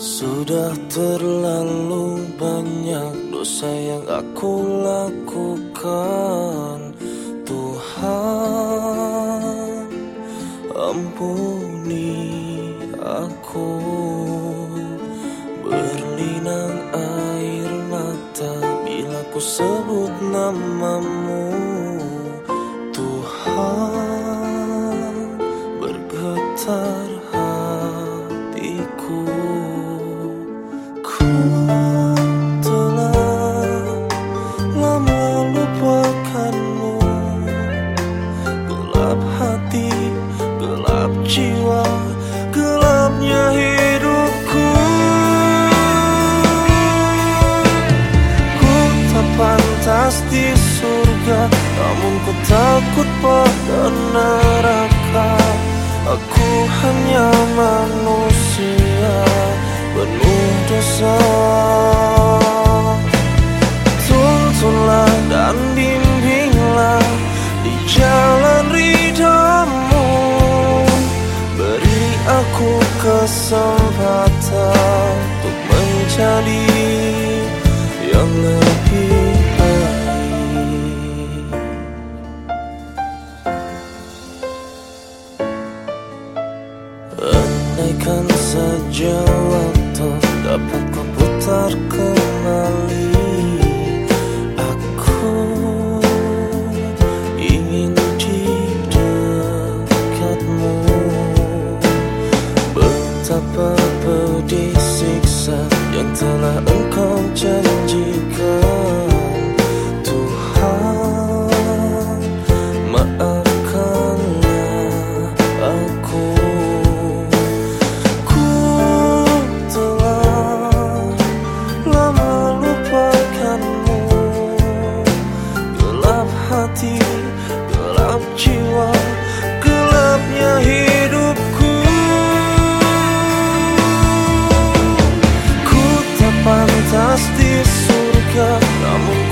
Sudah terlalu banyak dosa yang aku lakukan Tuhan. Ampuni aku Berlinang air mata bila ku sebut namamu. Tuhan bergetar surga Namun ku takut pada neraka. Aku hanya manusia penuh dosa. Tuntunlah dan bimbinglah di jalan ridamu Beri aku kesempatan concert Joe this sort of.